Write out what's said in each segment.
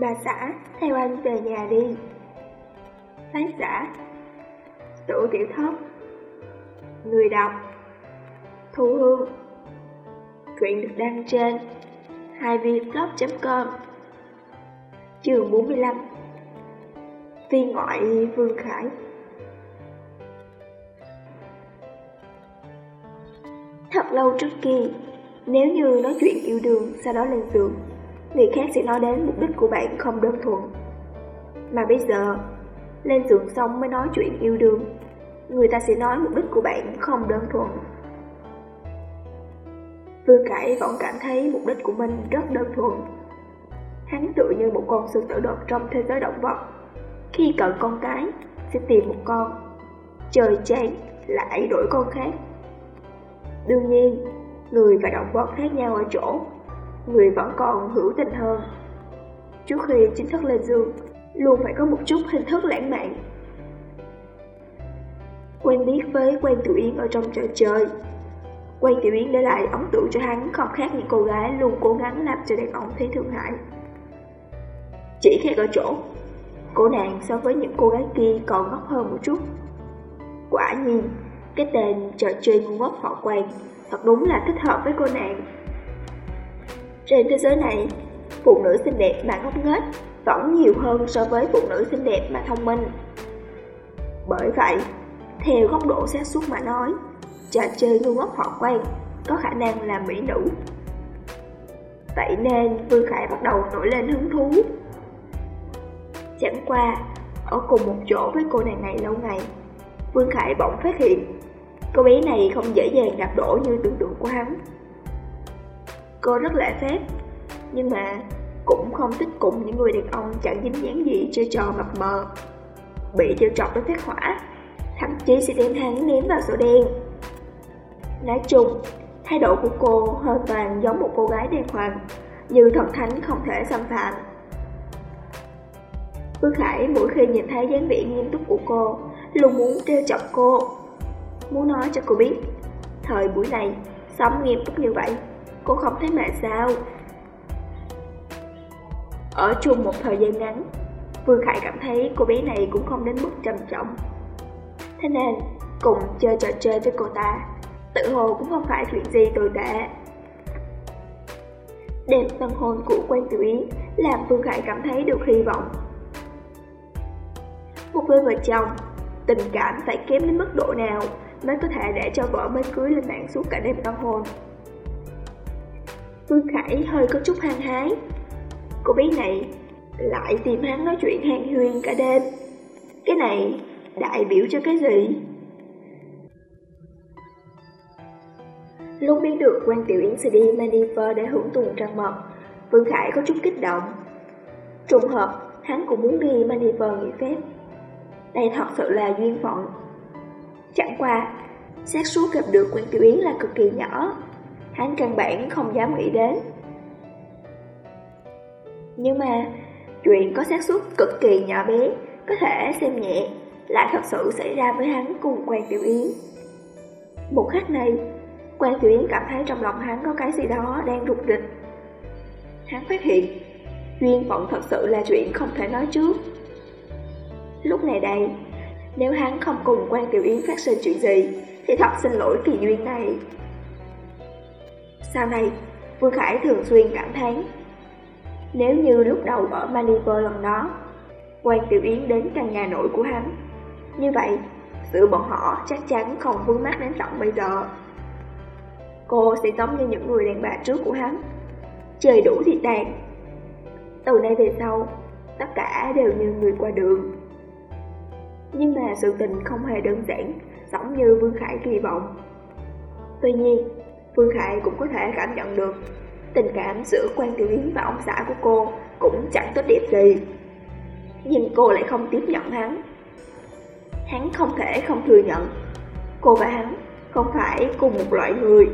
Bà xã, theo anh về nhà đi. Tác giả Tủ tiểu thất Người đọc Thu Hương. Chuyện được đăng trên haivblog.com Trường 45 Viên ngoại Vương Khải. Thật lâu trước kia, nếu như nói chuyện yêu đương sau đó lên giường, người khác sẽ nói đến mục đích của bạn không đơn thuần. Mà bây giờ, lên giường xong mới nói chuyện yêu đương, người ta sẽ nói mục đích của bạn không đơn thuần. Vương Cải vẫn cảm thấy mục đích của mình rất đơn thuần. Hắn tự như một con sư tử đột trong thế giới động vật. Khi cần con cái, sẽ tìm một con. Trời chán, lại đổi con khác. Đương nhiên, người và động vật khác nhau ở chỗ, người vẫn còn hữu tình hơn. Trước khi chính thức lên giường, luôn phải có một chút hình thức lãng mạn. Quen biết với quen Tiểu Yến ở trong trò chơi, quen Tiểu Yến để lại ấn tượng cho hắn không khác những cô gái luôn cố gắng làm cho đàn ông thấy thương hại. Chỉ khác ở chỗ, cô nàng so với những cô gái kia còn ngốc hơn một chút. Quả nhiên, cái tên trò chơi ngu ngốc họ quen, thật đúng là thích hợp với cô nàng. Trên thế giới này, phụ nữ xinh đẹp mà ngốc nghếch vẫn nhiều hơn so với phụ nữ xinh đẹp mà thông minh. Bởi vậy, theo góc độ xác suất mà nói, trò chơi ngu ngốc họ quen có khả năng là mỹ nữ. Vậy nên Vương Khải bắt đầu nổi lên hứng thú. Chẳng qua, ở cùng một chỗ với cô nàng này lâu ngày, Vương Khải bỗng phát hiện cô bé này không dễ dàng đạp đổ như tưởng tượng của hắn. Cô rất lễ phép, nhưng mà cũng không thích cùng những người đàn ông chẳng dính dáng gì chơi trò mập mờ. Bị trêu trọc đến phát hỏa, thậm chí sẽ đem hắn ném vào sổ đen. Nói chung, thái độ của cô hoàn toàn giống một cô gái đàng hoàng, như thần thánh không thể xâm phạm. Phương Khải mỗi khi nhìn thấy dáng vẻ nghiêm túc của cô, luôn muốn trêu chọc cô. Muốn nói cho cô biết, thời buổi này, sống nghiêm túc như vậy, cô không thấy mệt sao? Ở chung một thời gian ngắn, Vương Khải cảm thấy cô bé này cũng không đến mức trầm trọng. Thế nên, cùng chơi trò chơi với cô ta, tự hồ cũng không phải chuyện gì tồi tệ. Đêm tân hôn của Quan Tiểu Yến làm Vương Khải cảm thấy được hy vọng. Một đôi vợ chồng, tình cảm phải kém đến mức độ nào mới có thể để cho vợ mới cưới lên mạng suốt cả đêm tân hôn. Vương Khải hơi có chút hăng hái. Cô bé này lại tìm hắn nói chuyện hàng huyên cả đêm. Cái này đại biểu cho cái gì? Lúc biết được quan tiểu yến sẽ đi Maldives để hưởng tuần trăng mật, Vương Khải có chút kích động. Trùng hợp, hắn cũng muốn đi Maldives nghỉ phép. Đây thật sự là duyên phận. Chẳng qua, xác suất gặp được quan tiểu yến là cực kỳ nhỏ, hắn căn bản không dám nghĩ đến. Nhưng mà, chuyện có xác suất cực kỳ nhỏ bé, có thể xem nhẹ, lại thật sự xảy ra với hắn cùng quan tiểu yến. Một khắc này, quan tiểu yến cảm thấy trong lòng hắn có cái gì đó đang rụt rịch. Hắn phát hiện, duyên phận thật sự là chuyện không thể nói trước. Lúc này đây, nếu hắn không cùng quan tiểu yến phát sinh chuyện gì, thì thật xin lỗi kỳ duyên này. Sau này, Vương Khải thường xuyên cảm thán. Nếu như lúc đầu ở Maldives lần đó Quan Tiểu Yến đến căn nhà nội của hắn Như vậy, sự bọn họ chắc chắn không vướng mắt đến tận bây giờ. Cô sẽ giống như những người đàn bà trước của hắn Chơi đủ thì tàn. Từ nay về sau, tất cả đều như người qua đường. Nhưng mà sự tình không hề đơn giản Giống như Vương Khải kỳ vọng. Tuy nhiên, Phương Khải cũng có thể cảm nhận được tình cảm giữa quan tiểu yến và ông xã của cô cũng chẳng tốt đẹp gì. Nhưng cô lại không tiếp nhận hắn. Hắn không thể không thừa nhận. Cô và hắn không phải cùng một loại người.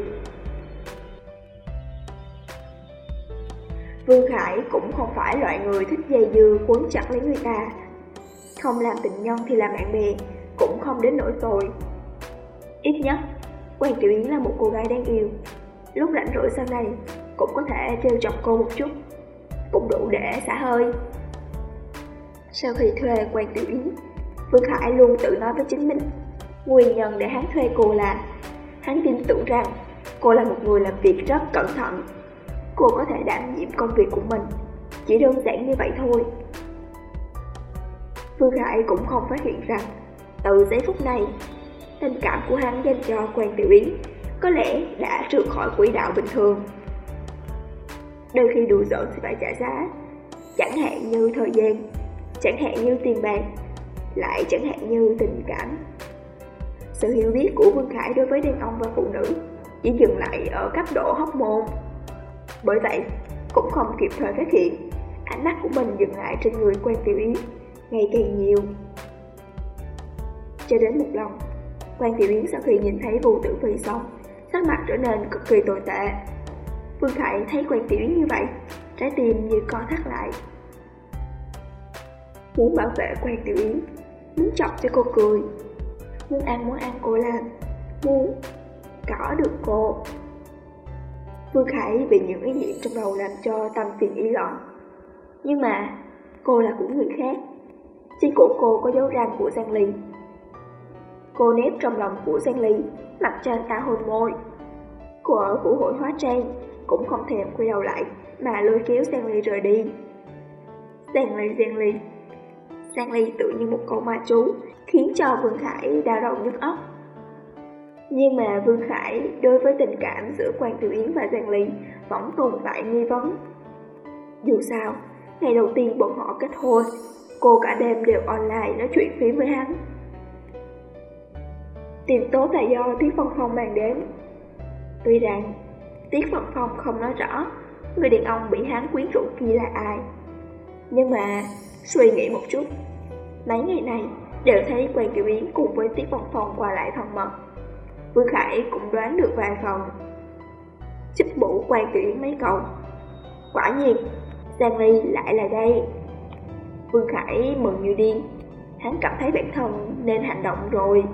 Vương Khải cũng không phải loại người thích dây dưa quấn chặt lấy người ta. Không làm tình nhân thì làm bạn bè, cũng không đến nỗi tồi. Ít nhất, Quan Tiểu Yến là một cô gái đáng yêu Lúc rảnh rỗi sau này Cũng có thể trêu chọc cô một chút cũng đủ để xả hơi. Sau khi thuê quan tiểu yến, Vương Khải luôn tự nói với chính mình, nguyên nhân để hắn thuê cô là hắn tin tưởng rằng cô là một người làm việc rất cẩn thận. Cô có thể đảm nhiệm công việc của mình, chỉ đơn giản như vậy thôi. Vương Khải cũng không phát hiện rằng, từ giây phút này, tình cảm của hắn dành cho quan tiểu yến có lẽ đã trượt khỏi quỹ đạo bình thường. Đôi khi đùa giỡn thì phải trả giá, chẳng hạn như thời gian, chẳng hạn như tiền bạc, lại chẳng hạn như tình cảm. Sự hiểu biết của Vương Khải đối với đàn ông và phụ nữ chỉ dừng lại ở cấp độ hóc môn. Bởi vậy, cũng không kịp thời phát hiện, ánh mắt của mình dừng lại trên người quen tiểu yến, ngày càng nhiều. Cho đến một lần, quan tiểu yến sau khi nhìn thấy vô tử phi xong, sắc mặt trở nên cực kỳ tồi tệ. Vương Khải thấy quan tiểu yến như vậy, trái tim như co thắt lại. Muốn bảo vệ quan tiểu yến, muốn chọc cho cô cười, muốn ăn muốn ăn cô làm, muốn cỏ được cô. Vương Khải bị những ý niệm trong đầu làm cho tâm phiền ý loạn. Nhưng mà cô là của người khác. Trên cổ cô có dấu răng của Giang Ly. Cô nếp trong lòng của Giang Ly, mặc cho anh ta hôn môi. Cô ở vũ hội hóa trang, cũng không thèm quay đầu lại, mà lôi kéo Giang Ly rời đi. Giang Ly, Giang Ly. Giang Ly tự như một câu ma chú, khiến cho Vương Khải đau đầu nhức óc. Nhưng mà Vương Khải đối với tình cảm giữa Quan Tiểu Yến và Giang Ly vẫn tồn tại nghi vấn. Dù sao, ngày đầu tiên bọn họ kết hôn, cô cả đêm đều online nói chuyện phím với hắn. Tìm tốt là do Tiết Phong Phong mang đến. Tuy rằng, Tiết Phong Phong không nói rõ người đàn ông bị hắn quyến rũ kia là ai. Nhưng mà, suy nghĩ một chút, mấy ngày này đều thấy Quan Kiều Yến cùng với Tiết Phong Phong qua lại thân mật. Vương Khải cũng đoán được vài phần. Chích bổ Quan Kiều Yến mấy câu. Quả nhiên, Giang Ly lại là đây. Vương Khải mừng như điên, hắn cảm thấy bản thân nên hành động rồi.